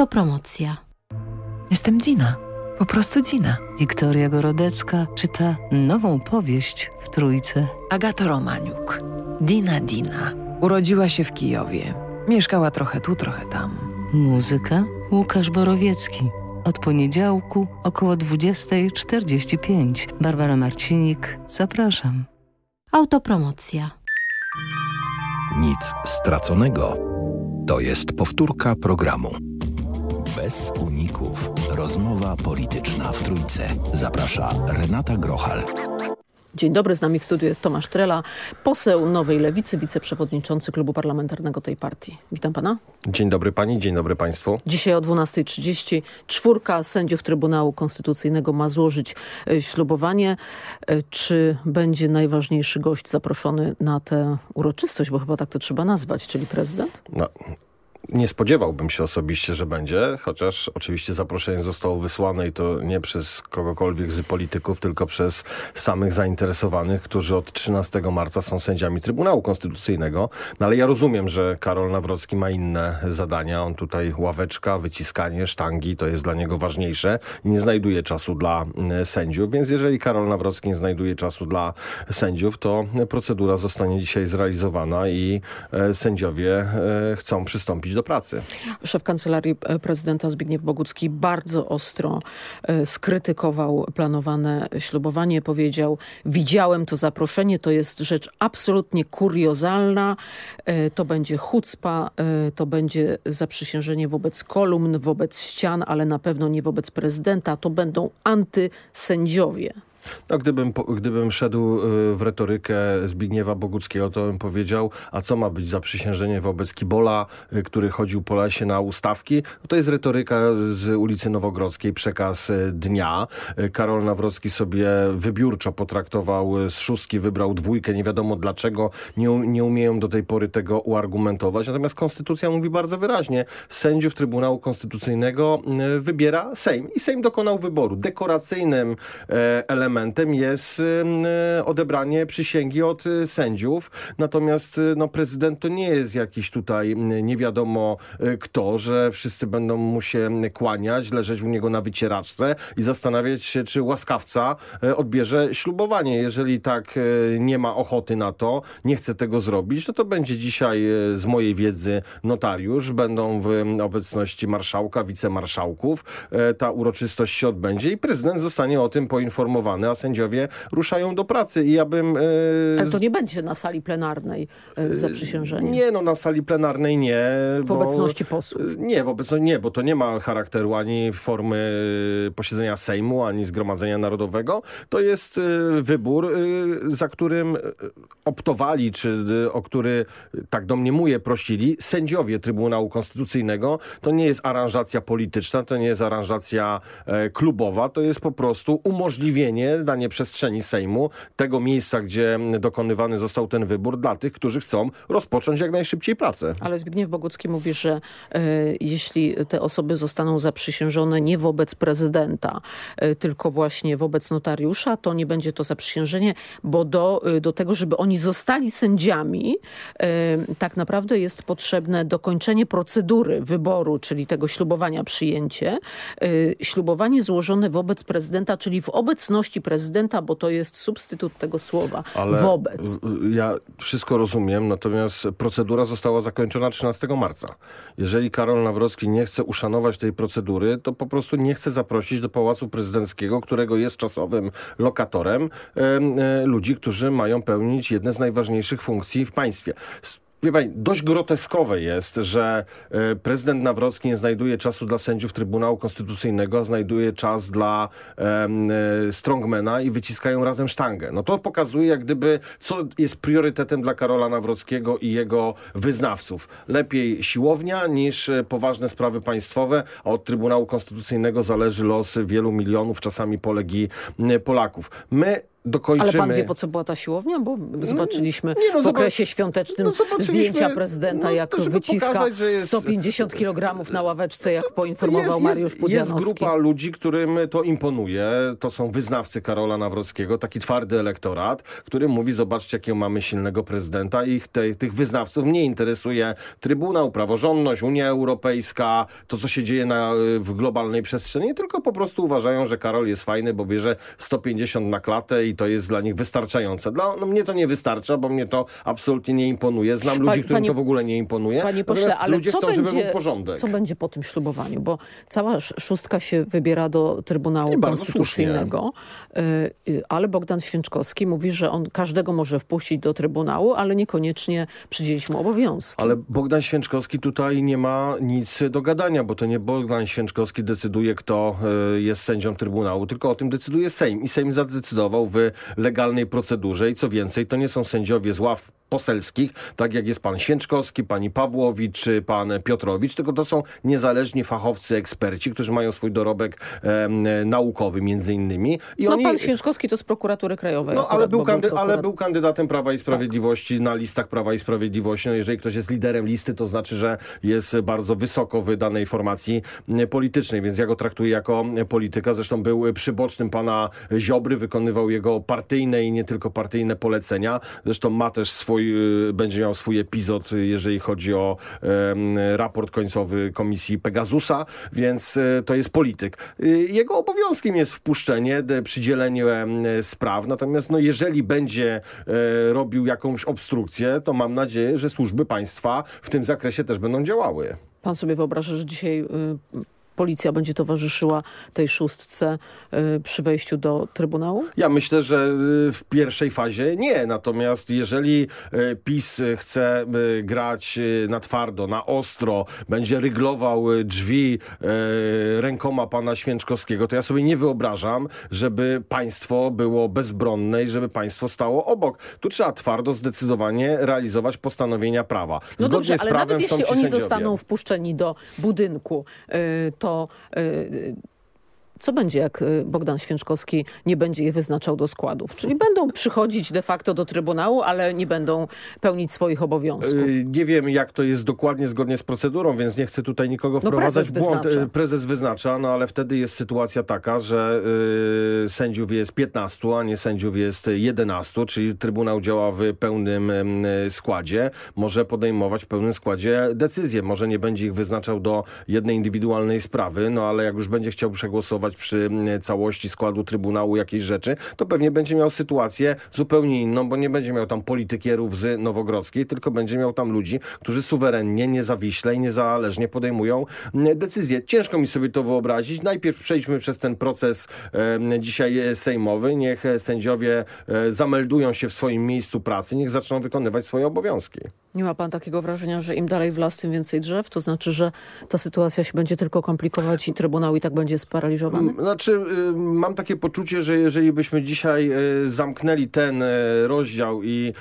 Autopromocja. Jestem Dina. Po prostu Dina. Wiktoria Gorodecka czyta nową powieść w Trójce. Agata Romaniuk. Dina Dina. Urodziła się w Kijowie. Mieszkała trochę tu, trochę tam. Muzyka Łukasz Borowiecki. Od poniedziałku około 20.45. Barbara Marcinik. Zapraszam. Autopromocja. Nic straconego. To jest powtórka programu. Bez uników. Rozmowa polityczna w Trójce. Zaprasza Renata Grochal. Dzień dobry, z nami w studiu jest Tomasz Trela, poseł Nowej Lewicy, wiceprzewodniczący klubu parlamentarnego tej partii. Witam pana. Dzień dobry pani, dzień dobry państwu. Dzisiaj o 12.30 czwórka sędziów Trybunału Konstytucyjnego ma złożyć e, ślubowanie. E, czy będzie najważniejszy gość zaproszony na tę uroczystość, bo chyba tak to trzeba nazwać, czyli prezydent? No, nie spodziewałbym się osobiście, że będzie, chociaż oczywiście zaproszenie zostało wysłane i to nie przez kogokolwiek z polityków, tylko przez samych zainteresowanych, którzy od 13 marca są sędziami Trybunału Konstytucyjnego. No ale ja rozumiem, że Karol Nawrocki ma inne zadania. On tutaj ławeczka, wyciskanie, sztangi, to jest dla niego ważniejsze. Nie znajduje czasu dla mm, sędziów, więc jeżeli Karol Nawrocki nie znajduje czasu dla sędziów, to procedura zostanie dzisiaj zrealizowana i e, sędziowie e, chcą przystąpić do pracy. Szef Kancelarii e, Prezydenta Zbigniew Bogucki bardzo ostro e, skrytykował planowane ślubowanie. Powiedział, widziałem to zaproszenie, to jest rzecz absolutnie kuriozalna, e, to będzie chucpa, to będzie zaprzysiężenie wobec kolumn, wobec ścian, ale na pewno nie wobec prezydenta, to będą antysędziowie. No, gdybym, gdybym szedł y, w retorykę Zbigniewa Boguckiego, to bym powiedział, a co ma być zaprzysiężenie wobec Kibola, y, który chodził po lesie na ustawki? No, to jest retoryka z ulicy Nowogrodzkiej, przekaz y, dnia. Karol Nawrocki sobie wybiórczo potraktował z szóstki, wybrał dwójkę, nie wiadomo dlaczego, nie, nie umieją do tej pory tego uargumentować. Natomiast Konstytucja mówi bardzo wyraźnie, sędziów Trybunału Konstytucyjnego wybiera Sejm i Sejm dokonał wyboru. Dekoracyjnym elementem elementem jest e, odebranie przysięgi od e, sędziów. Natomiast e, no, prezydent to nie jest jakiś tutaj nie wiadomo kto, że wszyscy będą mu się kłaniać, leżeć u niego na wycieraczce i zastanawiać się, czy łaskawca odbierze ślubowanie. Jeżeli tak nie ma ochoty na to, nie chce tego zrobić, no to będzie dzisiaj z mojej wiedzy notariusz, będą w obecności marszałka, wicemarszałków. Ta uroczystość się odbędzie i prezydent zostanie o tym poinformowany a sędziowie ruszają do pracy. I ja bym... E, Ale to nie będzie na sali plenarnej e, zaprzysiężenie? Nie, no na sali plenarnej nie. W bo, obecności posłów? Nie, w obecności nie, bo to nie ma charakteru ani formy posiedzenia Sejmu, ani Zgromadzenia Narodowego. To jest e, wybór, za którym optowali, czy o który, tak domniemuję, prosili sędziowie Trybunału Konstytucyjnego. To nie jest aranżacja polityczna, to nie jest aranżacja klubowa, to jest po prostu umożliwienie danie przestrzeni Sejmu, tego miejsca, gdzie dokonywany został ten wybór dla tych, którzy chcą rozpocząć jak najszybciej pracę. Ale Zbigniew Bogucki mówi, że e, jeśli te osoby zostaną zaprzysiężone nie wobec prezydenta, e, tylko właśnie wobec notariusza, to nie będzie to zaprzysiężenie, bo do, e, do tego, żeby oni zostali sędziami, tak naprawdę jest potrzebne dokończenie procedury wyboru, czyli tego ślubowania przyjęcie. Ślubowanie złożone wobec prezydenta, czyli w obecności prezydenta, bo to jest substytut tego słowa. Ale wobec. Ja wszystko rozumiem, natomiast procedura została zakończona 13 marca. Jeżeli Karol Nawrocki nie chce uszanować tej procedury, to po prostu nie chce zaprosić do Pałacu Prezydenckiego, którego jest czasowym lokatorem, e, ludzi, którzy mają pełnić jedne z najważniejszych funkcji w państwie. Wie pani, dość groteskowe jest, że e, prezydent Nawrocki nie znajduje czasu dla sędziów Trybunału Konstytucyjnego, znajduje czas dla e, strongmana i wyciskają razem sztangę. No to pokazuje jak gdyby, co jest priorytetem dla Karola Nawrockiego i jego wyznawców. Lepiej siłownia niż e, poważne sprawy państwowe, a od Trybunału Konstytucyjnego zależy los wielu milionów, czasami polegi Polaków. My dokończymy... Ale pan wie, po co była ta siłownia? Bo zobaczyliśmy nie, no, w okresie świątecznym no, zdjęcia prezydenta, no, jak wyciska pokazać, jest- 150 kg na ławeczce, jak poinformował jest, Mariusz Pudzianowski. Jest grupa ludzi, którym to imponuje. To są wyznawcy Karola Nawrockiego, taki twardy elektorat, który mówi, zobaczcie, jakiego mamy silnego prezydenta. Ich te, tych wyznawców nie interesuje Trybunał, praworządność, Unia Europejska, to co się dzieje na, w globalnej przestrzeni, tylko po prostu uważają, że Karol jest fajny, bo bierze 150 na klatę i to jest dla nich wystarczające. Dla no, mnie to nie wystarcza, bo mnie to absolutnie nie imponuje. Znam ludzi, którym to w ogóle nie imponuje. Panie pośle, ale ludzie co chcą, będzie, żeby był porządek. co będzie po tym ślubowaniu? Bo cała sz- szóstka się wybiera do Trybunału I Konstytucyjnego, y, y, ale Bogdan Święczkowski mówi, że on każdego może wpuścić do Trybunału, ale niekoniecznie przydzielić mu obowiązki. Ale Bogdan Święczkowski tutaj nie ma nic do gadania, bo to nie Bogdan Święczkowski decyduje, kto e, jest sędzią Trybunału, tylko o tym decyduje Sejm. I Sejm zadecydował w legalnej procedurze. I co więcej, to nie są sędziowie z ław poselskich, tak jak jest pan Święczkowski, pani Pawłowicz czy pan Piotrowicz, tylko to są niezależni fachowcy, eksperci, którzy mają swój dorobek em, naukowy między innymi. I No oni... pan Święczkowski to z prokuratury krajowej. No, akurat, ale był, kandy, ale prokurat- był kandydatem Prawa i Sprawiedliwości na listach Prawa i Sprawiedliwości. No, jeżeli ktoś jest liderem listy, to znaczy, że jest bardzo wysoko w danej formacji politycznej, więc ja go traktuję jako polityka. Zresztą był przybocznym pana Ziobry, wykonywał jego partyjne i nie tylko partyjne polecenia. Zresztą ma też swój, y, będzie miał swój epizod, y, jeżeli chodzi o raport końcowy Komisji Pegasusa, więc y, to jest polityk. Jego obowiązkiem jest wpuszczenie, przydzielenie spraw, natomiast no, jeżeli będzie e, robił jakąś obstrukcję, to mam nadzieję, że służby państwa w tym zakresie też będą działały. Pan sobie wyobraża, że dzisiaj y, policja będzie towarzyszyła tej szóstce y, przy wejściu do Trybunału? Ja myślę, że y, w pierwszej fazie nie. Natomiast jeżeli y, PiS chce grać na twardo, na ostro, będzie ryglował drzwi rękoma pana Święczkowskiego, to ja sobie nie wyobrażam, żeby państwo było bezbronne i żeby państwo stało obok. Tu trzeba twardo, zdecydowanie realizować postanowienia prawa. No Zgodnie dobrze, z ale nawet jeśli oni sędziowie. zostaną wpuszczeni do budynku, y, to y, co będzie, jak y, Bogdan Święczkowski nie będzie je wyznaczał do składów? Czyli będą przychodzić de facto do Trybunału, ale nie będą pełnić swoich obowiązków. Y, Nie wiem, jak to jest dokładnie zgodnie z procedurą, więc nie chcę tutaj nikogo No, wprowadzać prezes w błąd. wyznacza. Y, Prezes wyznacza, no ale wtedy jest sytuacja taka, że sędziów jest 15, a nie sędziów jest 11, czyli Trybunał działa w pełnym składzie, może podejmować w pełnym składzie decyzje. Może nie będzie ich wyznaczał do jednej indywidualnej sprawy, no ale jak już będzie chciał przegłosować przy całości składu Trybunału jakiejś rzeczy, to pewnie będzie miał sytuację zupełnie inną, bo nie będzie miał tam politykierów z Nowogrodzkiej, tylko będzie miał tam ludzi, którzy suwerennie, niezawiśle i niezależnie podejmują decyzje. Ciężko mi sobie to wyobrazić. Najpierw przejdźmy przez ten proces e, dzisiaj sejmowy. Niech e, sędziowie e, zameldują się w swoim miejscu pracy, niech zaczną wykonywać swoje obowiązki. Nie ma pan takiego wrażenia, że im dalej w las, tym więcej drzew? To znaczy, że ta sytuacja się będzie tylko komplikować i Trybunał i tak będzie sparaliżowany? Znaczy, y, mam takie poczucie, że jeżeli byśmy dzisiaj y, zamknęli ten y, rozdział i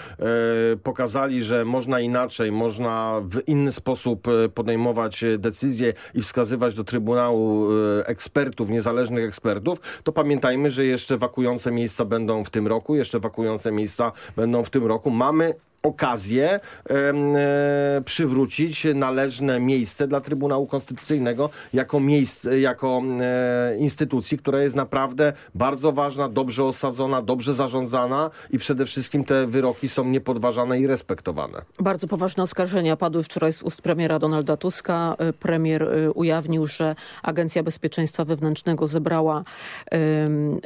pokazali, że można inaczej, można w inny sposób podejmować decyzje i wskazywać do Trybunału ekspertów, niezależnych ekspertów, to pamiętajmy, że jeszcze wakujące miejsca będą w tym roku, jeszcze wakujące miejsca będą w tym roku. Mamy okazję e, przywrócić należne miejsce dla Trybunału Konstytucyjnego jako miejsce, jako e, instytucji, która jest naprawdę bardzo ważna, dobrze osadzona, dobrze zarządzana i przede wszystkim te wyroki są niepodważane i respektowane. Bardzo poważne oskarżenia padły wczoraj z ust premiera Donalda Tuska. Y, Premier ujawnił, że Agencja Bezpieczeństwa Wewnętrznego zebrała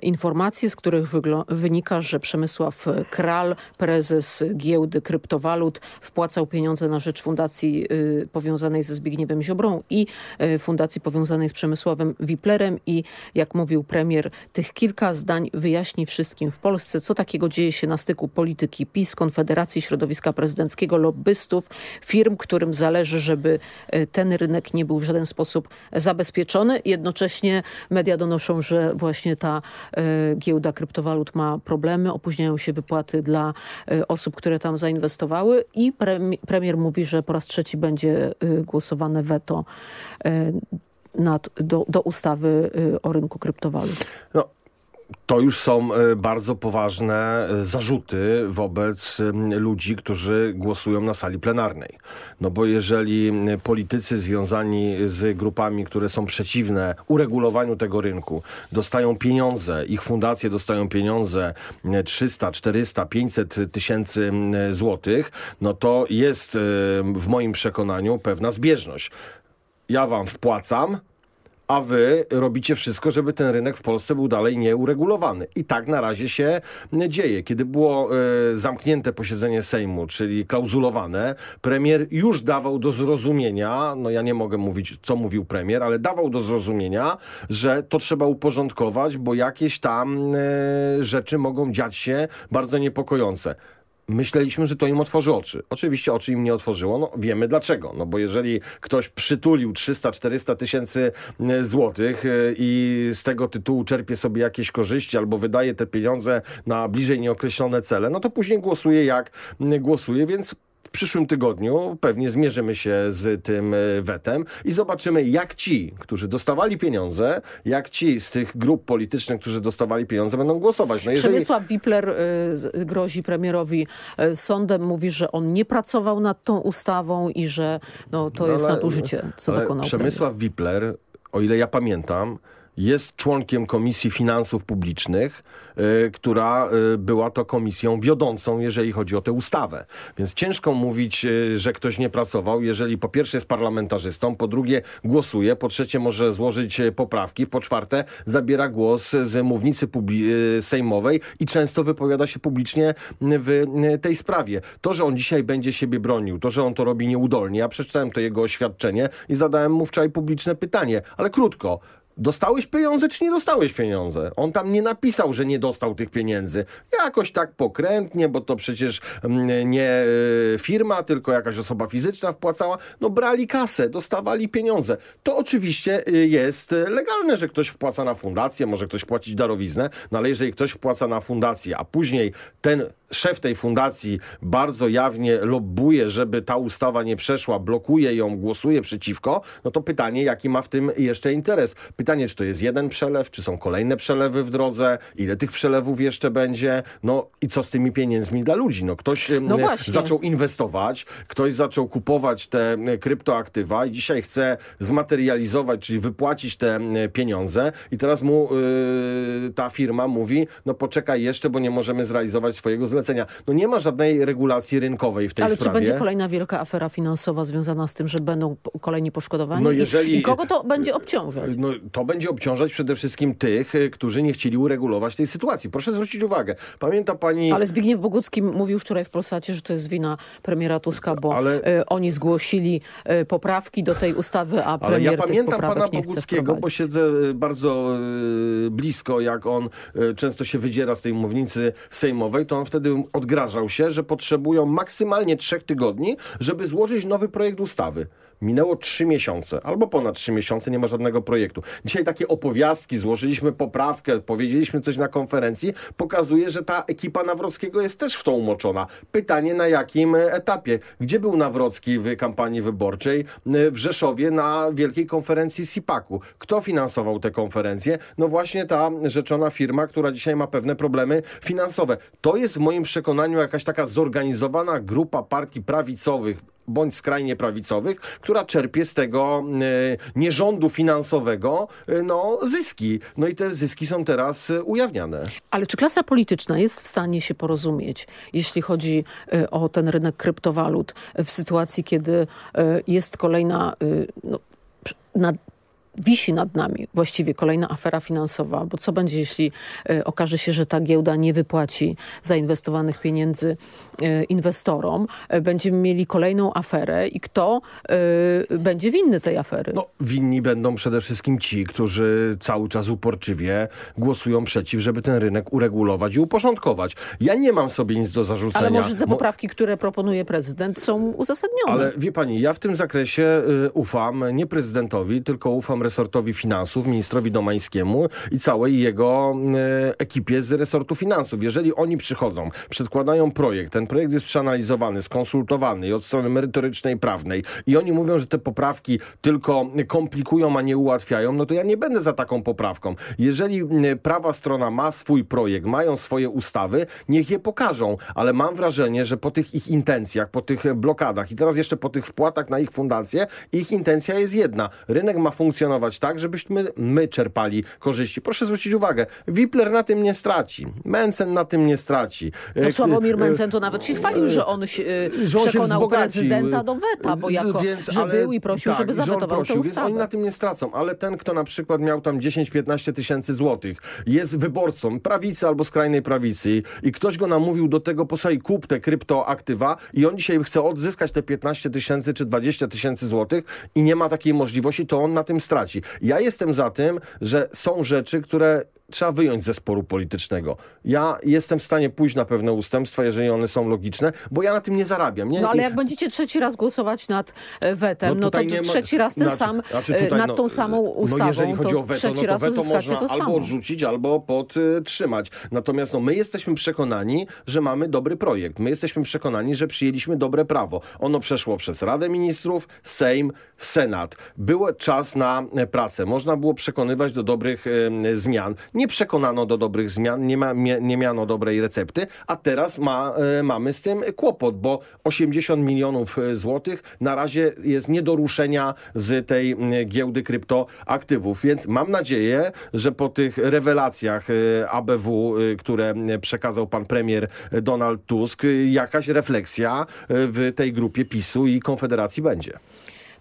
informacje, z których wynika, że Przemysław Kral, prezes giełdy kryptowalut, wpłacał pieniądze na rzecz fundacji y, powiązanej ze Zbigniewem Ziobrą i y, fundacji powiązanej z Przemysławem Wiplerem i jak mówił premier, tych kilka zdań wyjaśni wszystkim w Polsce, co takiego dzieje się na styku polityki PiS, Konfederacji Środowiska Prezydenckiego, lobbystów, firm, którym zależy, żeby e, ten rynek nie był w żaden sposób zabezpieczony. Jednocześnie media donoszą, że właśnie ta giełda kryptowalut ma problemy, opóźniają się wypłaty dla osób, które tam zainwestowały i premi- premier mówi, że po raz trzeci będzie e, głosowane weto e, nad, do, do ustawy e, o rynku kryptowalut. No, to już są e, bardzo poważne e, zarzuty wobec ludzi, którzy głosują na sali plenarnej. No bo jeżeli politycy związani z grupami, które są przeciwne uregulowaniu tego rynku, dostają pieniądze, ich fundacje dostają pieniądze 300, 400, 500 tysięcy złotych, no to jest w moim przekonaniu pewna zbieżność. Ja wam wpłacam, a wy robicie wszystko, żeby ten rynek w Polsce był dalej nieuregulowany. I tak na razie się dzieje. Kiedy było y, zamknięte posiedzenie Sejmu, czyli klauzulowane, premier już dawał do zrozumienia, no ja nie mogę mówić, co mówił premier, ale dawał do zrozumienia, że to trzeba uporządkować, bo jakieś tam y, rzeczy mogą dziać się bardzo niepokojące myśleliśmy, że to im otworzy oczy. Oczywiście oczy im nie otworzyło, no wiemy dlaczego. No bo jeżeli ktoś przytulił 300-400 tysięcy e, złotych e, i z tego tytułu czerpie sobie jakieś korzyści albo wydaje te pieniądze na bliżej nieokreślone cele, no to później głosuje jak głosuje, więc w przyszłym tygodniu pewnie zmierzymy się z tym e, wetem i zobaczymy, jak ci, którzy dostawali pieniądze, jak ci z tych grup politycznych, którzy dostawali pieniądze, będą głosować. No jeżeli... Przemysław Wipler y, grozi premierowi y, sądem, mówi, że on nie pracował nad tą ustawą i że no, to no, jest ale, nadużycie, co dokonał Przemysław premier. Wipler, o ile ja pamiętam, jest członkiem Komisji Finansów Publicznych, y, która y, była to komisją wiodącą, jeżeli chodzi o tę ustawę. Więc ciężko mówić, y, że ktoś nie pracował, jeżeli po pierwsze jest parlamentarzystą, po drugie głosuje, po trzecie może złożyć poprawki, po czwarte zabiera głos z mównicy sejmowej i często wypowiada się publicznie w tej sprawie. To, że on dzisiaj będzie siebie bronił, to, że on to robi nieudolnie, ja przeczytałem to jego oświadczenie i zadałem mu wczoraj publiczne pytanie, ale krótko, Dostałeś pieniądze, czy nie dostałeś pieniądze? On tam nie napisał, że nie dostał tych pieniędzy. Jakoś tak pokrętnie, bo to przecież mm, nie e, firma, tylko jakaś osoba fizyczna wpłacała. No brali kasę, dostawali pieniądze. To oczywiście e, jest legalne, że ktoś wpłaca na fundację, może ktoś płacić darowiznę, no ale jeżeli ktoś wpłaca na fundację, a później ten szef tej fundacji bardzo jawnie lobbuje, żeby ta ustawa nie przeszła, blokuje ją, głosuje przeciwko, no to pytanie, jaki ma w tym jeszcze interes? Pytanie, czy to jest jeden przelew, czy są kolejne przelewy w drodze, ile tych przelewów jeszcze będzie, no i co z tymi pieniędzmi dla ludzi? No ktoś no zaczął inwestować, ktoś zaczął kupować te kryptoaktywa i dzisiaj chce zmaterializować, czyli wypłacić te pieniądze i teraz mu yy, ta firma mówi, no poczekaj jeszcze, bo nie możemy zrealizować swojego zlecenia zlecenia. No nie ma żadnej regulacji rynkowej w tej Ale sprawie. Ale czy będzie kolejna wielka afera finansowa związana z tym, że będą kolejni poszkodowani? No jeżeli, I, I, kogo to będzie obciążać? No, to będzie obciążać przede wszystkim tych, y, którzy nie chcieli uregulować tej sytuacji. Proszę zwrócić uwagę. Pamięta pani... Ale Zbigniew Bogucki mówił wczoraj w Polsacie, że to jest wina premiera Tuska, bo Ale... Y, oni zgłosili y, poprawki do tej ustawy, a premier Ale ja pamiętam pana Boguckiego, bo siedzę bardzo blisko, jak on często się wydziera z tej mównicy sejmowej, to on wtedy wtedy odgrażał się, że potrzebują maksymalnie trzech tygodni, żeby złożyć nowy projekt ustawy. Minęło trzy miesiące, albo ponad trzy miesiące, nie ma żadnego projektu. Dzisiaj takie opowiastki, złożyliśmy poprawkę, powiedzieliśmy coś na konferencji, pokazuje, że ta ekipa Nawrockiego jest też w to umoczona. Pytanie na jakim etapie? Gdzie był Nawrocki w kampanii wyborczej? W Rzeszowie na wielkiej konferencji SIPAK-u. Kto finansował tę konferencję? No właśnie ta rzeczona firma, która dzisiaj ma pewne problemy finansowe. To jest w moim przekonaniu jakaś taka zorganizowana grupa partii prawicowych, bądź skrajnie prawicowych, która czerpie z tego e, nierządu finansowego e, no, zyski. No i te zyski są teraz e, ujawniane. Ale czy klasa polityczna jest w stanie się porozumieć, jeśli chodzi o ten rynek kryptowalut w sytuacji, kiedy jest kolejna no, na wisi nad nami właściwie kolejna afera finansowa, bo co będzie, jeśli y, okaże się, że ta giełda nie wypłaci zainwestowanych pieniędzy y, inwestorom, y, będziemy mieli kolejną aferę i kto będzie winny tej afery? No, winni będą przede wszystkim ci, którzy cały czas uporczywie głosują przeciw, żeby ten rynek uregulować i uporządkować. Ja nie mam sobie nic do zarzucenia. Ale może te poprawki, Mo które proponuje prezydent są uzasadnione. Ale wie pani, ja w tym zakresie ufam nie prezydentowi, tylko ufam resortowi finansów, ministrowi Domańskiemu i całej jego e, ekipie z resortu finansów. Jeżeli oni przychodzą, przedkładają projekt, ten projekt jest przeanalizowany, skonsultowany i od strony merytorycznej, prawnej i oni mówią, że te poprawki tylko komplikują, a nie ułatwiają, no to ja nie będę za taką poprawką. Jeżeli m, prawa strona ma swój projekt, mają swoje ustawy, niech je pokażą, ale mam wrażenie, że po tych ich intencjach, po tych blokadach i teraz jeszcze po tych wpłatach na ich fundację, ich intencja jest jedna. Rynek ma funkcjonować tak, żebyśmy my czerpali korzyści. Proszę zwrócić uwagę, Wipler na tym nie straci, Mencen na tym nie straci. No E, Sławomir e, Mencen to nawet się chwalił, że on się, e, że on się przekonał wzbogacił. prezydenta do weta, bo jako, Więc, że ale- był i prosił, tak, żeby zawetował prosił, tę Więc oni ustawę. na tym nie stracą, ale ten, kto na przykład miał tam 10-15 tysięcy złotych, jest wyborcą prawicy albo skrajnej prawicy i, i ktoś go namówił do tego, posłuchaj, kup te kryptoaktywa i on dzisiaj chce odzyskać te 15 tysięcy czy 20 tysięcy złotych i nie ma takiej możliwości, to on na tym straci. Ja jestem za tym, że są rzeczy, które trzeba wyjąć ze sporu politycznego. Ja jestem w stanie pójść na pewne ustępstwa, jeżeli one są logiczne, bo ja na tym nie zarabiam. Nie? No ale I- jak będziecie trzeci raz głosować nad e, wetem, no, to tutaj nie ma- trzeci raz ten znaczy- sam, znaczy e, tutaj, nad no, tą samą ustawą, No jeżeli chodzi to o weto, trzeci no to raz weto można to albo odrzucić, albo podtrzymać. Natomiast no, my jesteśmy przekonani, że mamy dobry projekt. My jesteśmy przekonani, że przyjęliśmy dobre prawo. Ono przeszło przez Radę Ministrów, Sejm, Senat. Był czas na pracę. Można było przekonywać do dobrych e, zmian. Nie przekonano do dobrych zmian, nie, ma, nie miano dobrej recepty, a teraz ma, e, mamy z tym kłopot, bo 80 milionów e, złotych na razie jest nie do ruszenia z tej giełdy kryptoaktywów. Więc mam nadzieję, że po tych rewelacjach e, ABW, e, które przekazał pan premier Donald Tusk, e, jakaś refleksja e, w tej grupie PiSu i Konfederacji będzie.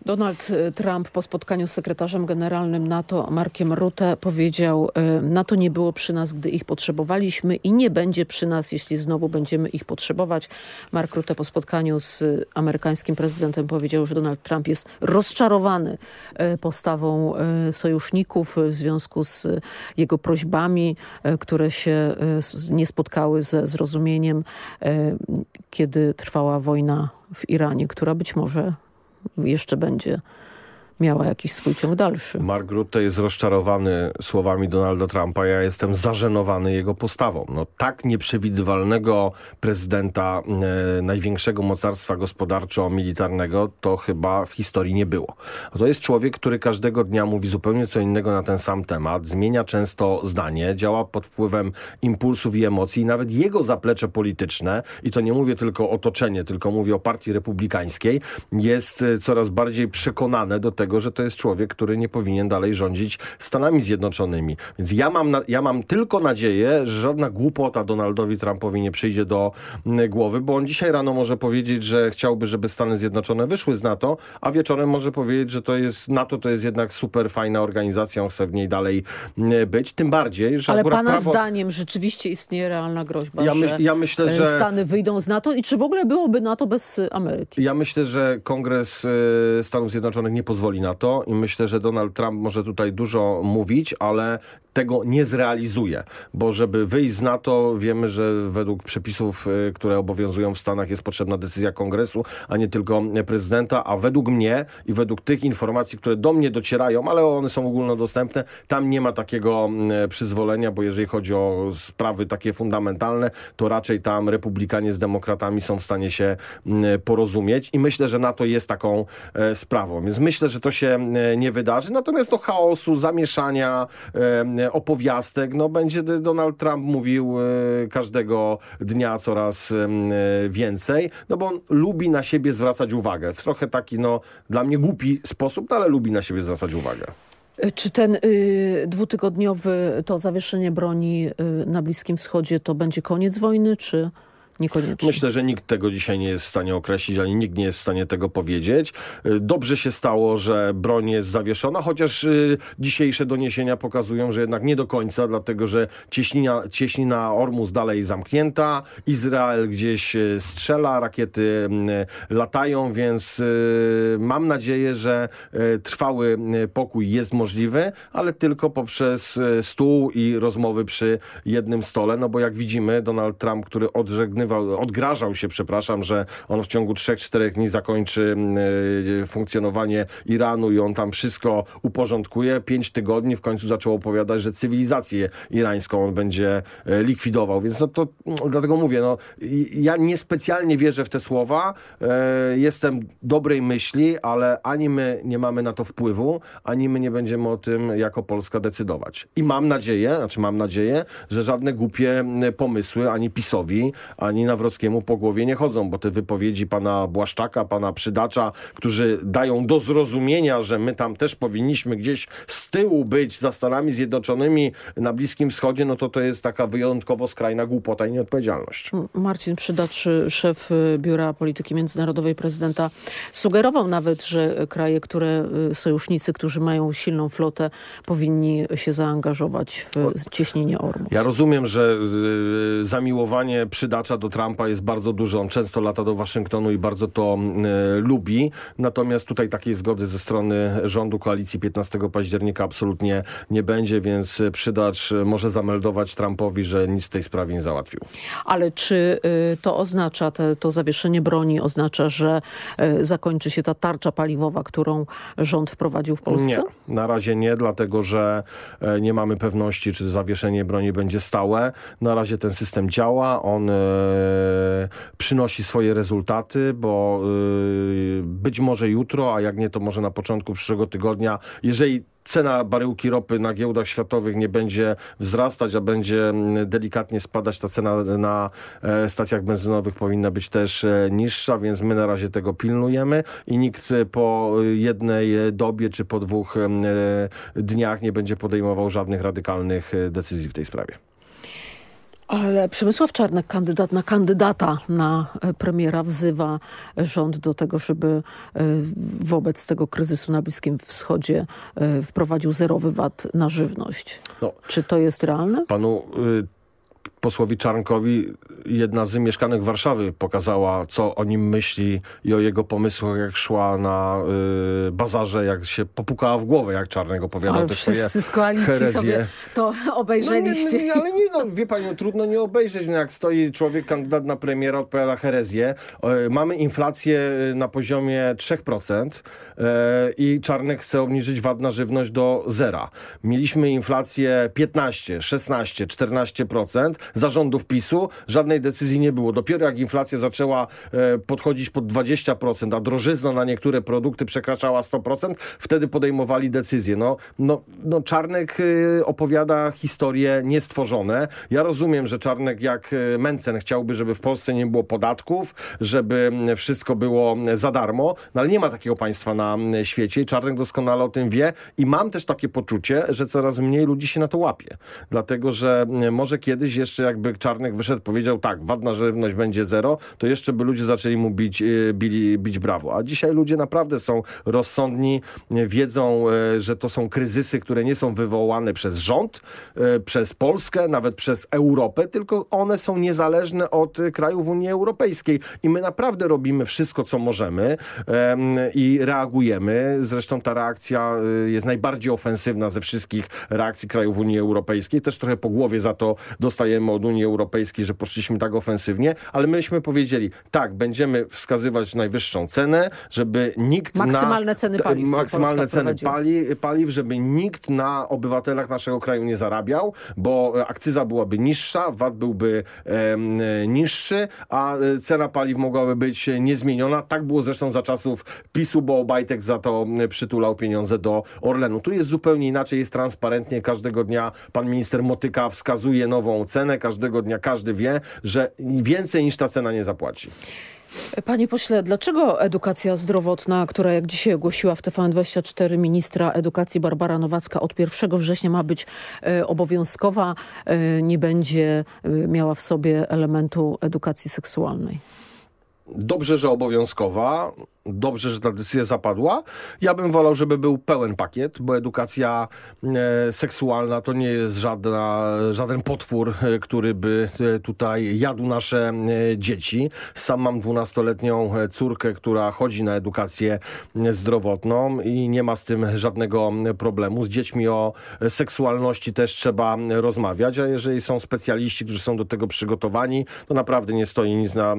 Donald e, Trump po spotkaniu z sekretarzem generalnym NATO Markiem Rutte powiedział, e, NATO nie było przy nas, gdy ich potrzebowaliśmy i nie będzie przy nas, jeśli znowu będziemy ich potrzebować. Mark Rutte po spotkaniu z e, amerykańskim prezydentem powiedział, że Donald Trump jest rozczarowany postawą sojuszników w związku z jego prośbami, które się nie spotkały ze zrozumieniem, kiedy trwała wojna w Iranie, która być może jeszcze będzie miała jakiś swój ciąg dalszy. Mark Rutte jest rozczarowany słowami Donalda Trumpa. Ja jestem zażenowany jego postawą. No, tak nieprzewidywalnego prezydenta e, największego mocarstwa gospodarczo-militarnego to chyba w historii nie było. To jest człowiek, który każdego dnia mówi zupełnie co innego na ten sam temat, zmienia często zdanie, działa pod wpływem impulsów i emocji. Nawet jego zaplecze polityczne, i to nie mówię tylko o otoczenie, tylko mówię o partii republikańskiej, jest e, coraz bardziej przekonane do tego, że to jest człowiek, który nie powinien dalej rządzić Stanami Zjednoczonymi. Więc ja mam, na, ja mam tylko nadzieję, że żadna głupota Donaldowi Trumpowi nie przyjdzie do mm, głowy, bo on dzisiaj rano może powiedzieć, że chciałby, żeby Stany Zjednoczone wyszły z NATO, a wieczorem może powiedzieć, że to jest NATO to jest jednak super fajna organizacja, on chce w niej dalej mm, być. Tym bardziej, że Ale pana prawo... zdaniem rzeczywiście istnieje realna groźba, Ja że myśl- ja myślę, e, że- Stany wyjdą z NATO i czy w ogóle byłoby NATO bez e, Ameryki? Ja myślę, że Kongres e, Stanów Zjednoczonych nie pozwoli na to i myślę, że Donald Trump może tutaj dużo mówić, ale tego nie zrealizuje, bo żeby wyjść z NATO, wiemy, że według przepisów, e, które obowiązują w Stanach jest potrzebna decyzja Kongresu, a nie tylko prezydenta, a według mnie i według tych informacji, które do mnie docierają, ale one są ogólnodostępne, tam nie ma takiego mm, przyzwolenia, bo jeżeli chodzi o sprawy takie fundamentalne, to raczej tam republikanie z demokratami są w stanie się porozumieć i myślę, że NATO jest taką sprawą. Więc myślę, że to się nie wydarzy. Natomiast do chaosu, zamieszania, opowiastek, no będzie Donald Trump mówił e, każdego dnia coraz e, więcej, no bo on lubi na siebie zwracać uwagę. W trochę taki, no, dla mnie głupi sposób, no, ale lubi na siebie zwracać uwagę. E, Czy ten y, dwutygodniowy, to zawieszenie broni y, na Bliskim Wschodzie to będzie koniec wojny, czy niekoniecznie? Myślę, że nikt tego dzisiaj nie jest w stanie określić, ani nikt nie jest w stanie tego powiedzieć. Y, Dobrze się stało, że broń jest zawieszona, chociaż y, dzisiejsze doniesienia pokazują, że jednak nie do końca, dlatego że cieśnina, cieśnina Ormus dalej zamknięta, Izrael gdzieś y, strzela, rakiety y, latają, więc mam nadzieję, że trwały pokój jest możliwy, ale tylko poprzez stół i rozmowy przy jednym stole, no bo jak widzimy, Donald Trump, który odżegnywał przekonywał, odgrażał się, przepraszam, że on w ciągu 3-4 dni zakończy y, funkcjonowanie Iranu i on tam wszystko uporządkuje. Pięć tygodni w końcu zaczął opowiadać, że cywilizację irańską on będzie y, likwidował. Więc no to dlatego mówię, no, ja niespecjalnie wierzę w te słowa. Y, jestem dobrej myśli, ale ani my nie mamy na to wpływu, ani my nie będziemy o tym jako Polska decydować. I mam nadzieję, znaczy mam nadzieję, że żadne głupie pomysły ani PiSowi, ani Nawrockiemu po głowie nie chodzą, bo te wypowiedzi pana Błaszczaka, pana Przydacza, którzy dają do zrozumienia, że my tam też powinniśmy gdzieś z tyłu być za Stanami Zjednoczonymi na Bliskim Wschodzie, no to to jest taka wyjątkowo skrajna głupota i nieodpowiedzialność. Marcin Przydacz, szef y, Biura Polityki Międzynarodowej prezydenta, sugerował nawet, że kraje, które y, sojusznicy, którzy mają silną flotę, powinni się zaangażować w cieśnienie Ormus. Ja rozumiem, że y, zamiłowanie Przydacza do Trumpa jest bardzo duże. On często lata do Waszyngtonu i bardzo to y, lubi. Natomiast tutaj takiej zgody ze strony rządu koalicji 15 października absolutnie nie będzie, więc Przydacz może zameldować Trumpowi, że nic w tej sprawie nie załatwił. Ale czy y, to oznacza, te, to zawieszenie broni oznacza, że y, zakończy się ta tarcza paliwowa, którą rząd wprowadził w Polsce? Nie, na razie nie, dlatego że e, nie mamy pewności, czy zawieszenie broni będzie stałe. Na razie ten system działa, on e, przynosi swoje rezultaty, bo e, być może jutro, a jak nie, to może na początku przyszłego tygodnia, jeżeli cena baryłki ropy na giełdach światowych nie będzie wzrastać, a będzie mm, delikatnie spadać, ta cena na e, stacjach benzynowych powinna być też e, niższa, więc my na razie tego pilnujemy i nikt po jednej dobie czy po dwóch e, dniach nie będzie podejmował żadnych radykalnych decyzji w tej sprawie. Ale Przemysław Czarnek, kandydat na kandydata na e, premiera, wzywa rząd do tego, żeby e, wobec tego kryzysu na Bliskim Wschodzie e, wprowadził zerowy VAT na żywność. No, Czy to jest realne? Panu y, posłowi Czarnkowi jedna z mieszkanek Warszawy pokazała, co o nim myśli i o jego pomysłach, jak szła na y, bazarze, jak się popukała w głowę, jak Czarnek opowiadał ale te swoje z koalicji herezje. sobie to obejrzeliście. No, nie, nie, ale nie, no, wie pani, no, trudno nie obejrzeć, no, jak stoi człowiek, kandydat na premiera, odpowiada herezję. Y, mamy inflację na poziomie 3% y, i Czarnek chce obniżyć VAT na żywność do zera. Mieliśmy inflację 15, 16, 14%, zarządów PiSu żadnej decyzji nie było. Dopiero jak inflacja zaczęła e, podchodzić pod 20%, a drożyzna na niektóre produkty przekraczała 100%, wtedy podejmowali decyzje. No, no, no Czarnek e, opowiada historie niestworzone. Ja rozumiem, że Czarnek jak e, Mencen chciałby, żeby w Polsce nie było podatków, żeby wszystko było za darmo, no ale nie ma takiego państwa na świecie i Czarnek doskonale o tym wie i mam też takie poczucie, że coraz mniej ludzi się na to łapie. Dlatego, że może kiedyś jeszcze jeszcze jakby Czarnek wyszedł, powiedział tak, wad na żywność będzie zero, to jeszcze by ludzie zaczęli mu bić, y, bili, bić brawo. A dzisiaj ludzie naprawdę są rozsądni, wiedzą, e, że to są kryzysy, które nie są wywołane przez rząd, e, przez Polskę, nawet przez Europę, tylko one są niezależne od krajów Unii Europejskiej. I my naprawdę robimy wszystko, co możemy i reagujemy. Zresztą ta reakcja jest najbardziej ofensywna ze wszystkich reakcji krajów Unii Europejskiej. Też trochę po głowie za to dostajemy od Unii Europejskiej, że poszliśmy tak ofensywnie, ale myśmy powiedzieli, tak, będziemy wskazywać najwyższą cenę, żeby nikt maksymalne na... Ceny paliw maksymalne ceny pali, paliw, żeby nikt na obywatelach naszego kraju nie zarabiał, bo akcyza byłaby niższa, VAT byłby e, niższy, a cena paliw mogłaby być niezmieniona. Tak było zresztą za czasów PiSu, bo Obajtek za to przytulał pieniądze do Orlenu. Tu jest zupełnie inaczej, jest transparentnie. Każdego dnia pan minister Motyka wskazuje nową cenę każdego dnia każdy wie, że więcej niż ta cena nie zapłaci. Panie pośle, dlaczego edukacja zdrowotna, która jak dzisiaj ogłosiła w TVN24 ministra edukacji Barbara Nowacka od 1 września ma być e, obowiązkowa, e, nie będzie e, miała w sobie elementu edukacji seksualnej? Dobrze, że obowiązkowa dobrze, że ta decyzja zapadła. Ja bym wolał, żeby był pełen pakiet, bo edukacja e, seksualna to nie jest żadna, żaden potwór, e, który by e, tutaj jadł nasze e, dzieci. Sam mam 12-letnią e, córkę, która chodzi na edukację zdrowotną i nie ma z tym żadnego problemu. Z dziećmi o seksualności też trzeba rozmawiać, a jeżeli są specjaliści, którzy są do tego przygotowani, to naprawdę nie stoi nic na, e,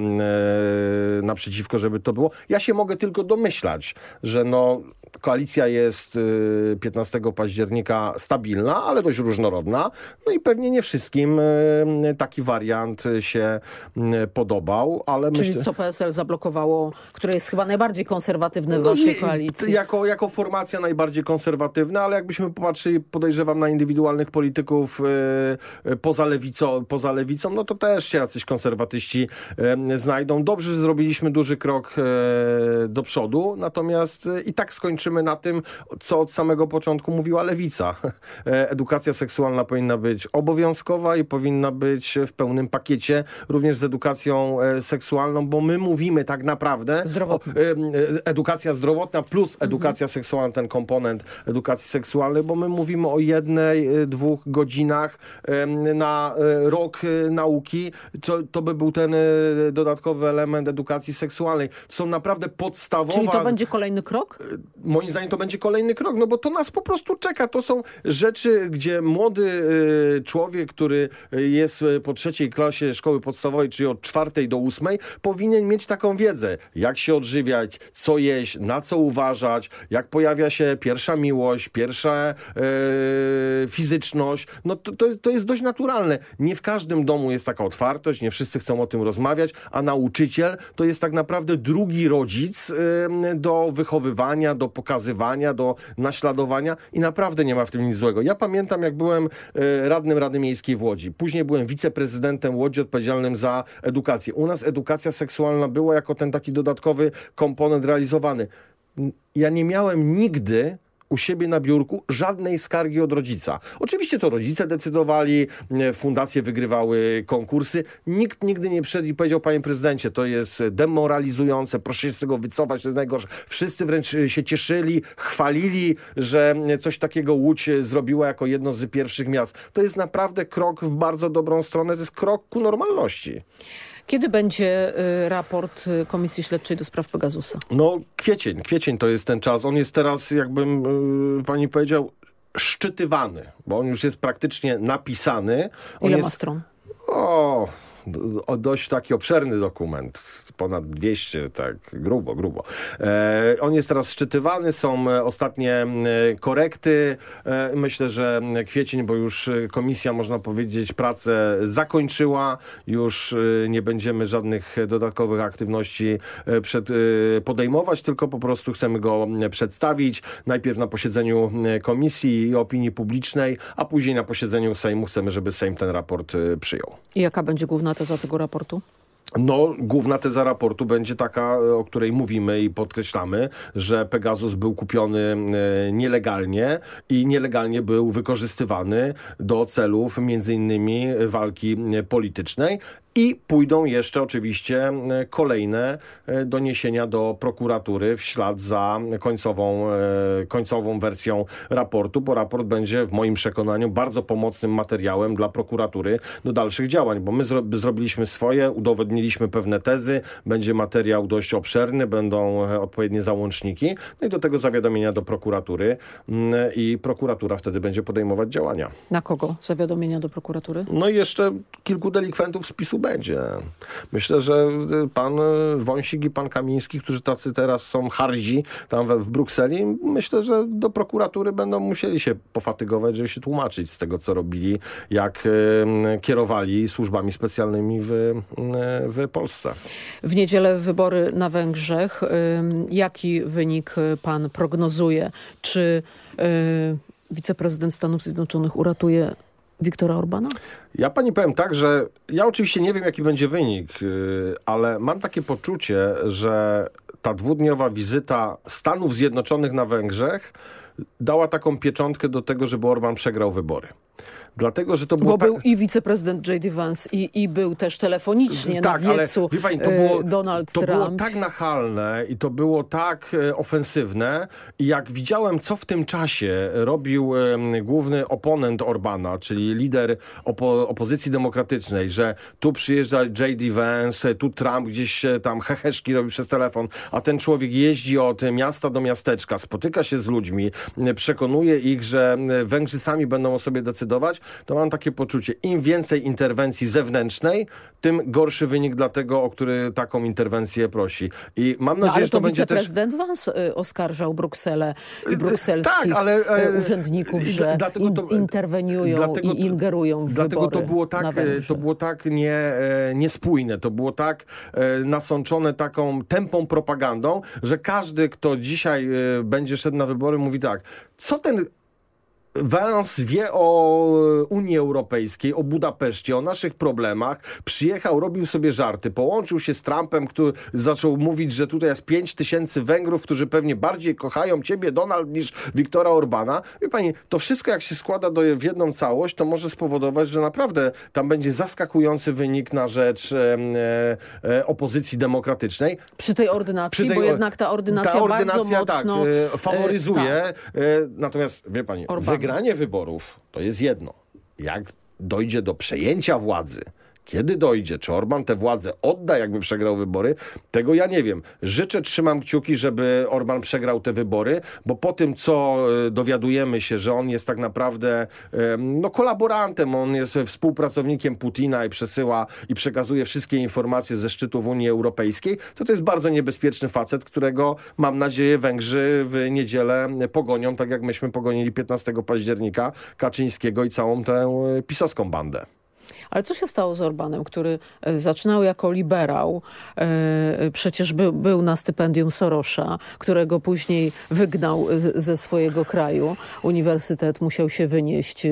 naprzeciwko, żeby to było. Ja się mogę tylko domyślać, że no, koalicja jest y, 15 października stabilna, ale dość różnorodna. No i pewnie nie wszystkim y, taki wariant się y, podobał, ale Czyli myślę... co PSL zablokowało, które jest chyba najbardziej konserwatywne w No waszej koalicji. Jako, jako formacja najbardziej konserwatywna, ale jakbyśmy popatrzyli, podejrzewam, na indywidualnych polityków poza, lewico, poza lewicą, no to też się jacyś konserwatyści znajdą. Dobrze, że zrobiliśmy duży krok e, do przodu, natomiast i tak skończymy na tym, co od samego początku mówiła lewica. E, Edukacja seksualna powinna być obowiązkowa i powinna być w pełnym pakiecie, również z edukacją e, seksualną, bo my mówimy tak naprawdę Zdrowotną. o, e, edukacja zdrowotna plus edukacja seksualna, ten komponent edukacji seksualnej, bo my mówimy o jednej, dwóch godzinach na rok nauki. To, to by był ten dodatkowy element edukacji seksualnej. Są naprawdę podstawowe. Czyli to będzie kolejny krok? Moim zdaniem to będzie kolejny krok, no bo to nas po prostu czeka. To są rzeczy, gdzie młody e, człowiek, który jest e, po trzeciej klasie szkoły podstawowej, czyli od czwartej do ósmej, powinien mieć taką wiedzę, jak się odżywiać, co jeść, na co uważać, jak pojawia się pierwsza miłość, pierwsza fizyczność. No to, to, to jest dość naturalne. Nie w każdym domu jest taka otwartość, nie wszyscy chcą o tym rozmawiać, a nauczyciel to jest tak naprawdę drugi rodzic do wychowywania, do pokazywania, do naśladowania i naprawdę nie ma w tym nic złego. Ja pamiętam, jak byłem e, radnym Rady Miejskiej w Łodzi. Później byłem wiceprezydentem Łodzi odpowiedzialnym za edukację. U nas edukacja seksualna była jako ten taki dodatkowy komponent realizowany. Ja nie miałem nigdy u siebie na biurku żadnej skargi od rodzica. Oczywiście to rodzice decydowali, e, fundacje wygrywały konkursy. Nikt nigdy nie przyszedł i powiedział, panie prezydencie, to jest demoralizujące, proszę się z tego wycofać, to jest najgorsze. Wszyscy wręcz e, się cieszyli, chwalili, że coś takiego Łódź e, zrobiła jako jedno z pierwszych miast. To jest naprawdę krok w bardzo dobrą stronę, to jest krok ku normalności. Kiedy będzie y, raport y, Komisji Śledczej do spraw Pegasusa? No kwiecień, kwiecień to jest ten czas. On jest teraz, jakbym y, pani powiedział, szczytywany, bo on już jest praktycznie napisany. On Ile jest, ma stron? O, o, dość taki obszerny dokument, ponad 200, tak grubo, grubo. E, on jest teraz szczytywany, są e, ostatnie korekty. E, myślę, że kwiecień, bo już e, komisja, można powiedzieć, pracę zakończyła. Już e, nie będziemy żadnych dodatkowych aktywności przed, podejmować, tylko po prostu chcemy go przedstawić. Najpierw na posiedzeniu komisji i opinii publicznej, a później na posiedzeniu Sejmu chcemy, żeby Sejm ten raport przyjął. I jaka będzie główna teza tego raportu? No, główna teza raportu będzie taka, o której mówimy i podkreślamy, że Pegasus był kupiony e, nielegalnie i nielegalnie był wykorzystywany do celów między innymi walki e, politycznej. I pójdą jeszcze oczywiście e, kolejne e, doniesienia do prokuratury w ślad za końcową, e, końcową wersją raportu, bo raport będzie w moim przekonaniu bardzo pomocnym materiałem dla prokuratury do dalszych działań, bo my zro zrobiliśmy swoje, udowodniliśmy pewne tezy, będzie materiał dość obszerny, będą odpowiednie załączniki, no i do tego zawiadomienia do prokuratury mm, i prokuratura wtedy będzie podejmować działania. Na kogo zawiadomienia do prokuratury? No i jeszcze kilku delikwentów z PiSu będzie. Myślę, że y, pan y, Wąsik i pan Kamiński, którzy tacy teraz są hardzi tam we, w Brukseli, myślę, że do prokuratury będą musieli się pofatygować, żeby się tłumaczyć z tego, co robili, jak y, kierowali służbami specjalnymi w, y, w Polsce. W niedzielę wybory na Węgrzech. Ym, Jaki wynik y, pan prognozuje? Czy y, wiceprezydent Stanów Zjednoczonych uratuje Wiktora Orbana? Ja pani powiem tak, że ja oczywiście nie wiem, jaki będzie wynik, yy, ale mam takie poczucie, że ta dwudniowa wizyta Stanów Zjednoczonych na Węgrzech dała taką pieczątkę do tego, żeby Orban przegrał wybory. Dlatego, że to było Bo tak... był i wiceprezydent J.D. Vance i, i był też telefonicznie tak, na wiecu ale pani, to e, było, Donald to Trump. było tak nachalne i to było tak e, ofensywne i jak widziałem, co w tym czasie robił e, główny oponent Orbana, czyli lider opo opozycji demokratycznej, że tu przyjeżdża J.D. Vance, tu Trump gdzieś e, tam heheszki robi przez telefon, a ten człowiek jeździ od miasta do miasteczka, spotyka się z ludźmi, e, przekonuje ich, że e, Węgrzy sami będą o sobie decydować, to mam takie poczucie, im więcej interwencji zewnętrznej, tym gorszy wynik dla tego, o który taką interwencję prosi. I mam No, nadzieję, ale że to to będzie też... wiceprezydent Vance y, oskarżał Brukselę i brukselskich Tak, ale, e, y, urzędników, że dlatego in, to- interweniują dlatego i ingerują w Dlatego wybory to było tak, e, to było tak nie, e, niespójne, to było tak e, nasączone taką tępą propagandą, że każdy, kto dzisiaj e, będzie szedł na wybory, mówi tak, co ten Vance wie o Unii Europejskiej, o Budapeszcie, o naszych problemach. Przyjechał, robił sobie żarty, połączył się z Trumpem, który zaczął mówić, że tutaj jest 5 tysięcy Węgrów, którzy pewnie bardziej kochają ciebie, Donald, niż Viktora Orbana. Wie pani, to wszystko jak się składa do, w jedną całość, to może spowodować, że naprawdę tam będzie zaskakujący wynik na rzecz e, e, opozycji demokratycznej. Przy tej ordynacji, Przy tej bo jednak ta ordynacja, ta ordynacja bardzo mocno... tak, e, faworyzuje. e, tak. e, Natomiast, wie pani, Orbana. Wygranie wyborów to jest jedno. Jak dojdzie do przejęcia władzy, kiedy dojdzie, czy Orban tę władzę odda, jakby przegrał wybory, tego ja nie wiem. Życzę, trzymam kciuki, żeby Orban przegrał te wybory, bo po tym, co e, dowiadujemy się, że on jest tak naprawdę no, kolaborantem, on jest współpracownikiem Putina i przesyła i przekazuje wszystkie informacje ze szczytów Unii Europejskiej, to to jest bardzo niebezpieczny facet, którego mam nadzieję Węgrzy w niedzielę pogonią, tak jak myśmy pogonili 15 października Kaczyńskiego i całą tę e, pisowską bandę. Ale co się stało z Orbanem, który e, zaczynał jako liberał, e, przecież był, był na stypendium Sorosza, którego później wygnał e, ze swojego kraju. Uniwersytet musiał się wynieść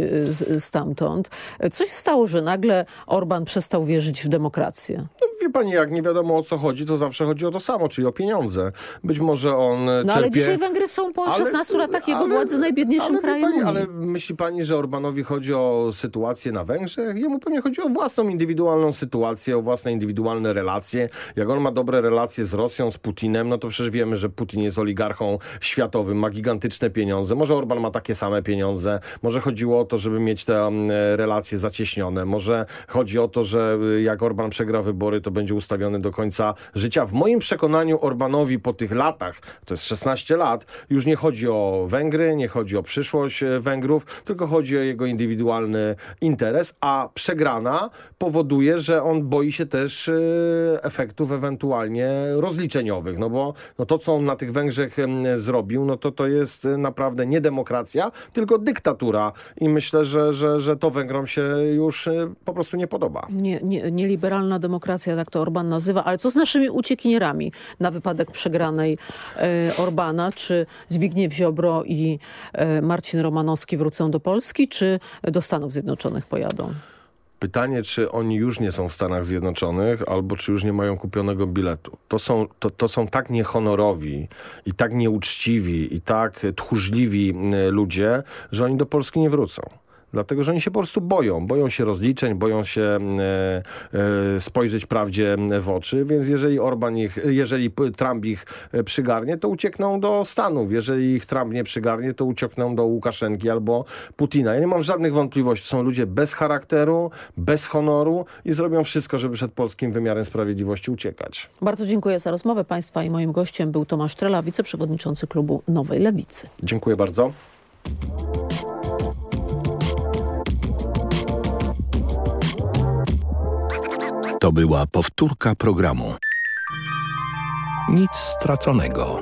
stamtąd. Co się stało, że nagle Orban przestał wierzyć w demokrację? Wie pani, jak nie wiadomo o co chodzi, to zawsze chodzi o to samo, czyli o pieniądze. Być może on e, No czerpie... ale dzisiaj Węgry są po 16 latach jego ale- władzy najbiedniejszym ale krajem pani. Ale myśli pani, że Orbanowi chodzi o sytuację na Węgrzech? Jemu pewnie chodzi o własną indywidualną sytuację, o własne indywidualne relacje. Jak on ma dobre relacje z Rosją, z Putinem, no to przecież wiemy, że Putin jest oligarchą światowym, ma gigantyczne pieniądze. Może Orban ma takie same pieniądze. Może chodziło o to, żeby mieć te mm, relacje zacieśnione. Może chodzi o to, że y, jak Orban przegra wybory, to będzie ustawiony do końca życia. W moim przekonaniu Orbanowi po tych latach, to jest 16 lat, już nie chodzi o Węgry, nie chodzi o przyszłość e, Węgrów, tylko chodzi o jego indywidualny interes, a przegrana powoduje, że on boi się też e, efektów ewentualnie rozliczeniowych, no bo no to, co on na tych Węgrzech zrobił, no to to jest e, naprawdę nie demokracja, tylko dyktatura i myślę, że, że, że to Węgrom się już po prostu nie podoba. Nie, nie, nieliberalna demokracja, tak to Orban nazywa, ale co z naszymi uciekinierami na wypadek przegranej e, Orbana? Czy Zbigniew Ziobro i e, Marcin Romanowski wrócą do Polski, czy do Stanów Zjednoczonych pojadą? Pytanie, czy oni już nie są w Stanach Zjednoczonych, albo czy już nie mają kupionego biletu. To są, to, to są tak niehonorowi i tak nieuczciwi i tak tchórzliwi ludzie, że oni do Polski nie wrócą. Dlatego, że oni się po prostu boją. Boją się rozliczeń, boją się e, e, spojrzeć prawdzie w oczy, więc jeżeli Orban ich, jeżeli Trump ich e, przygarnie, to uciekną do Stanów. Jeżeli ich Trump nie przygarnie, to uciekną do Łukaszenki albo Putina. Ja nie mam żadnych wątpliwości. To są ludzie bez charakteru, bez honoru i zrobią wszystko, żeby przed polskim wymiarem sprawiedliwości uciekać. Bardzo dziękuję za rozmowę Państwa i moim gościem był Tomasz Trela, wiceprzewodniczący klubu Nowej Lewicy. Dziękuję bardzo. To była powtórka programu. Nic straconego.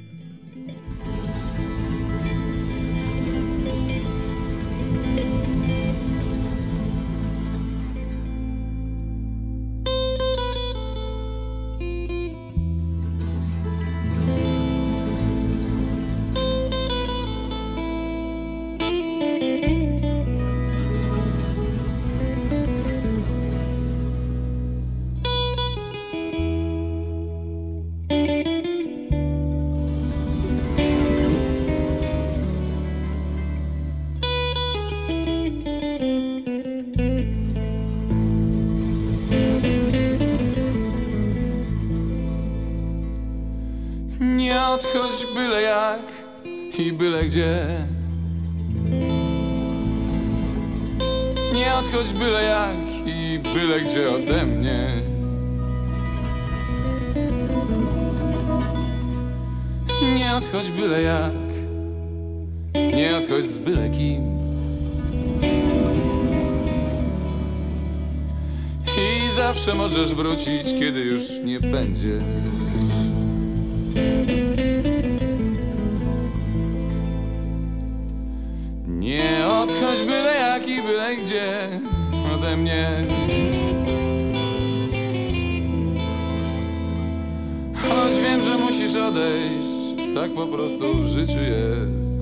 Zawsze możesz wrócić, kiedy już nie będziesz. Nie odchodź byle jak i byle gdzie ode mnie. Choć wiem, że musisz odejść, tak po prostu w życiu jest.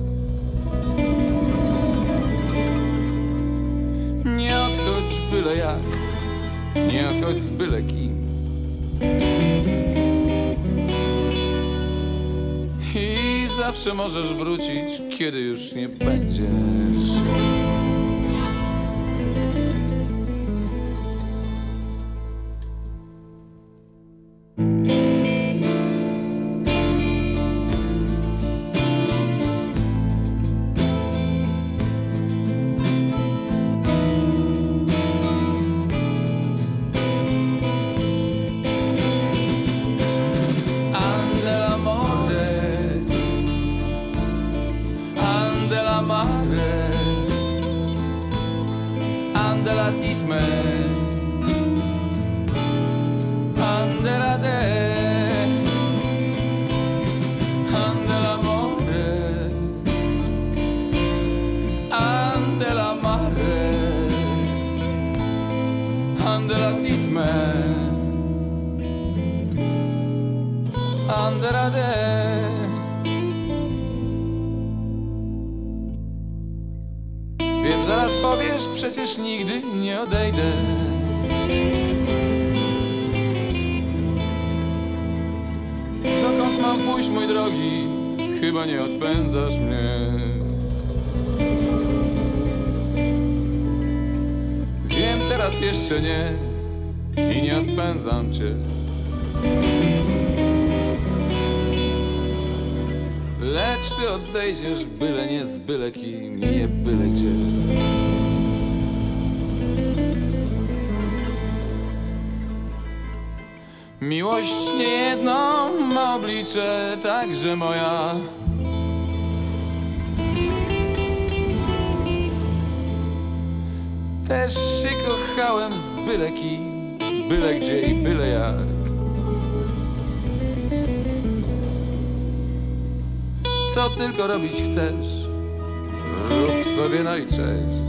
Nie odchodź byle jak, nie odchodź z byle kim. I zawsze możesz wrócić, kiedy już nie będziesz. Drogi? Chyba nie odpędzasz mnie Wiem, teraz jeszcze nie I nie odpędzam cię Lecz ty odejdziesz byle nie z byle kim nie byle gdzie. Miłość niejedną ma oblicze, także moja. Też się kochałem z byle kim, byle gdzie i byle jak. Co tylko robić chcesz, rób sobie no i cześć.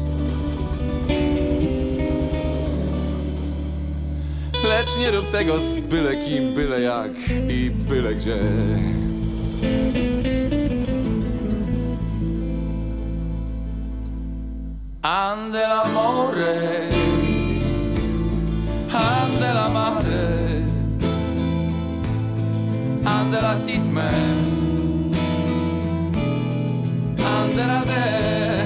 Lecz nie rób tego z byle kim, byle jak i byle gdzie. Ande l'amore, ande la mare, ande la ditme. Andela de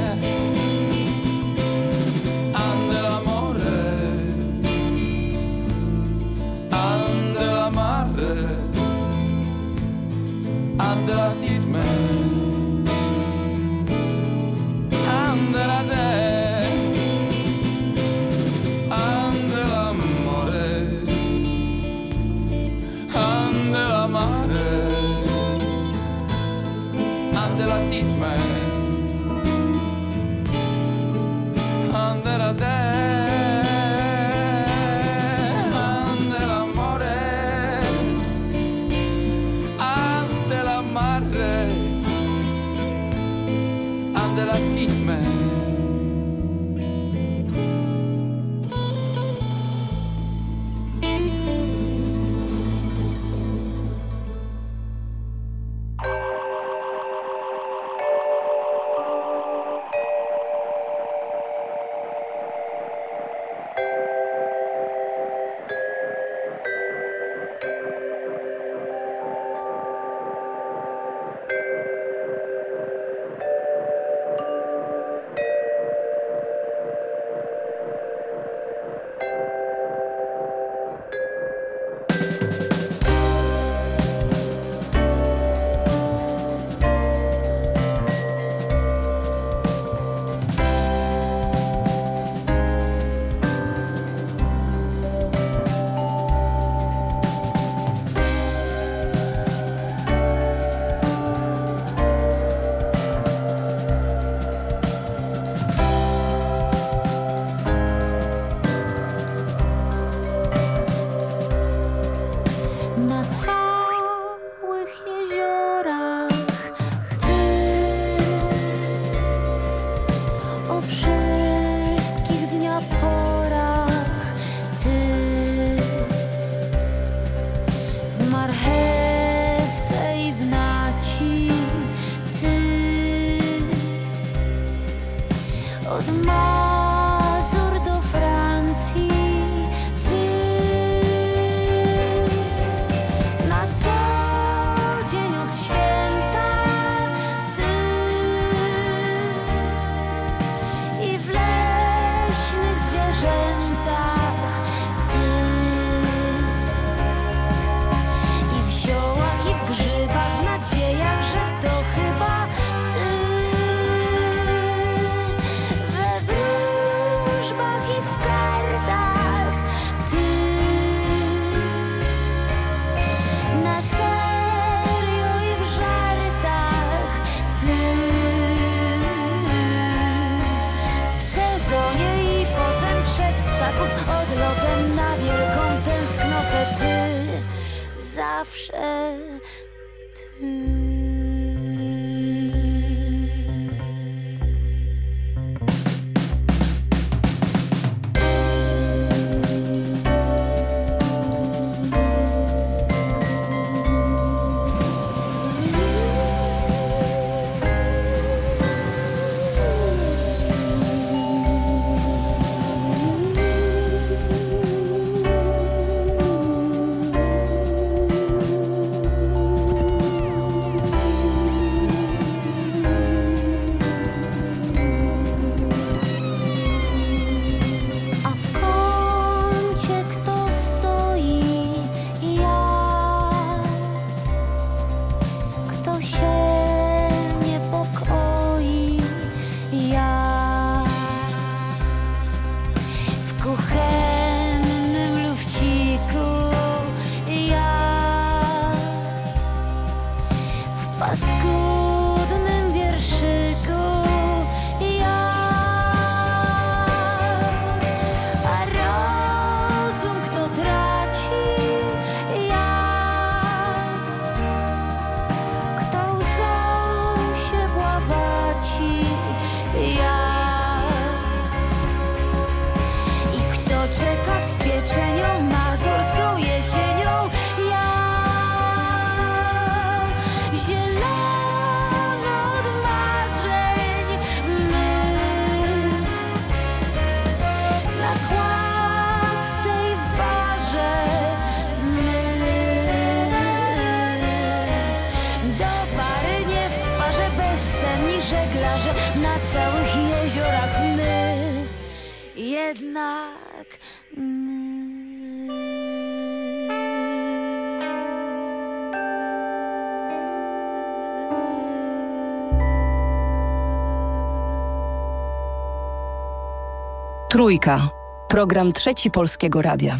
Trójka. Program Trzeci Polskiego Radia.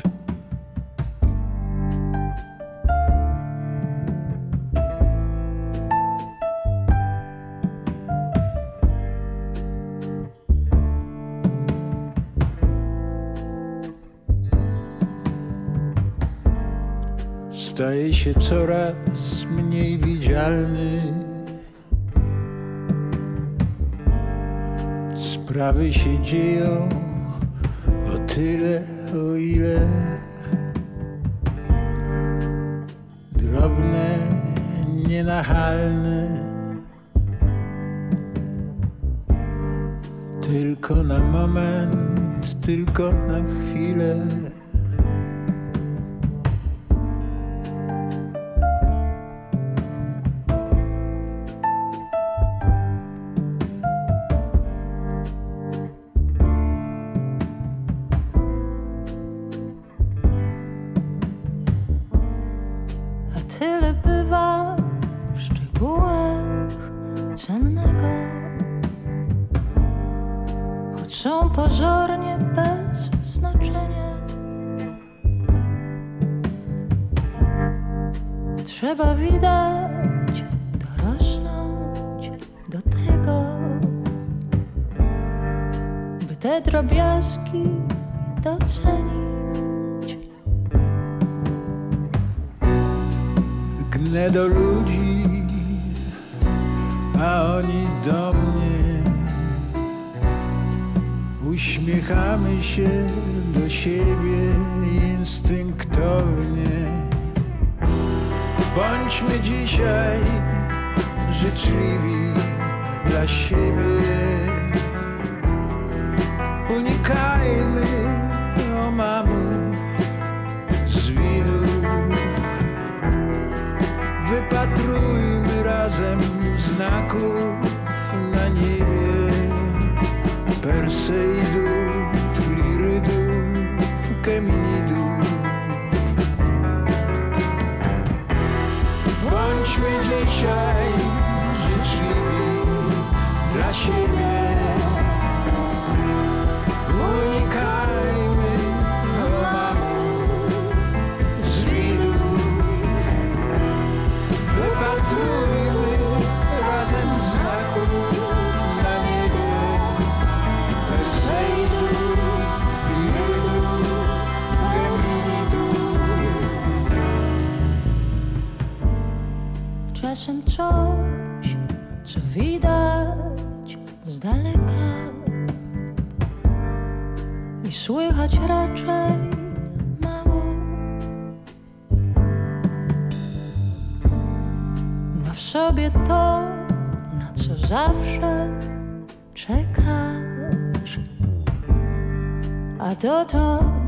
Staje się coraz mniej widzialny. Sprawy się dzieją tyle, o ile drobne, nienachalne, tylko na moment, tylko na chwilę. drobiazgi docenić. Gnę do ludzi, a oni do mnie. Uśmiechamy się do siebie instynktownie. Bądźmy dzisiaj życzliwi dla siebie. Coś, co widać z daleka i słychać raczej mało. Ma w sobie to, na co zawsze czekasz, a dotąd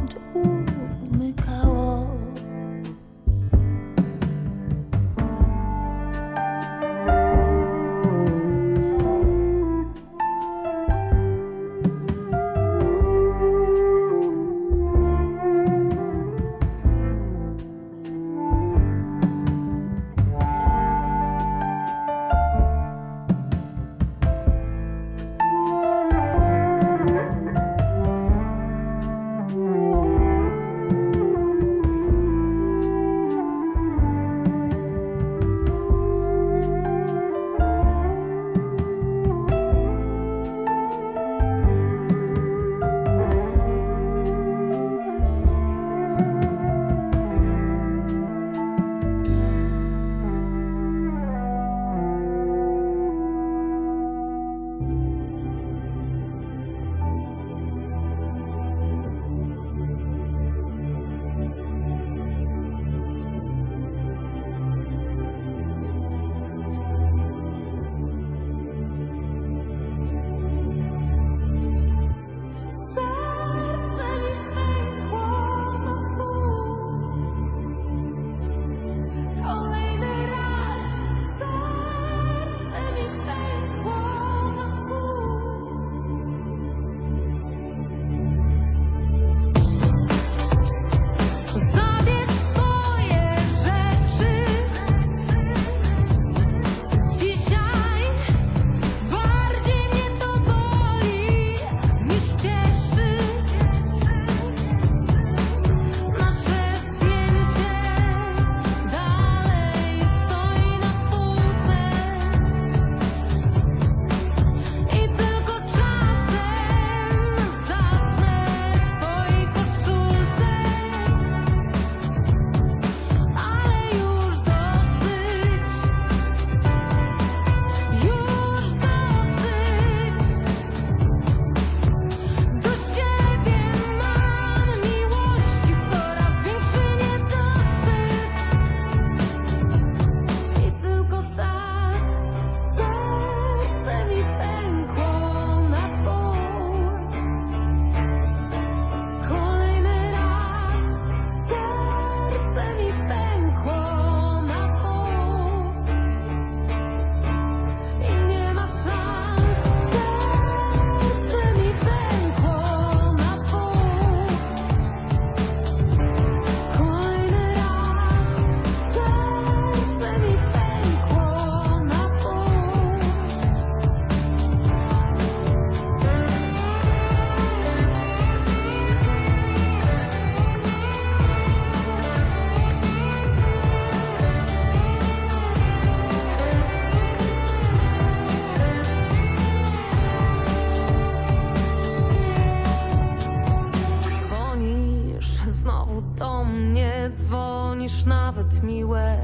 do mnie dzwonisz, nawet miłe.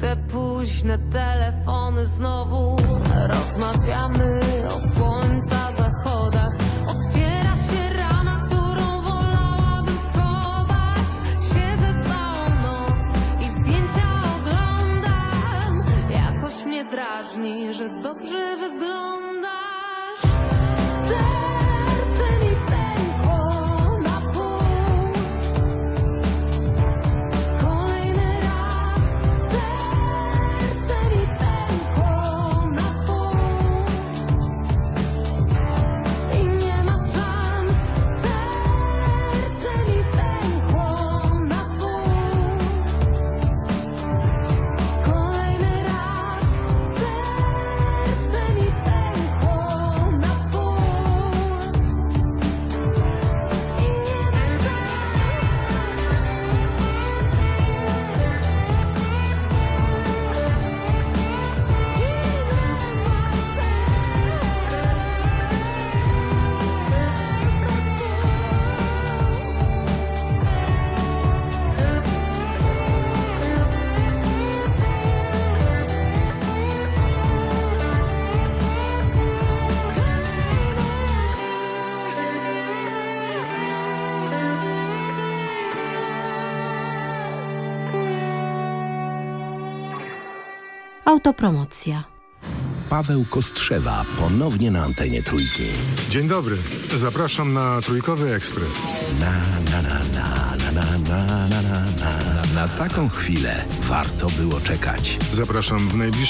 Te późne telefony znowu rozmawiamy o słońca zachodach. Otwiera się rana, którą wolałabym schować. Siedzę całą noc i zdjęcia oglądam. Jakoś mnie drażni, że dobrze wyglądam. Autopromocja. Paweł Kostrzewa ponownie na antenie trójki. Dzień dobry, zapraszam na Trójkowy Ekspres. Na, na, na, na, na, na, na, na, na, na. Na taką chwilę warto było czekać. Zapraszam w najbliższe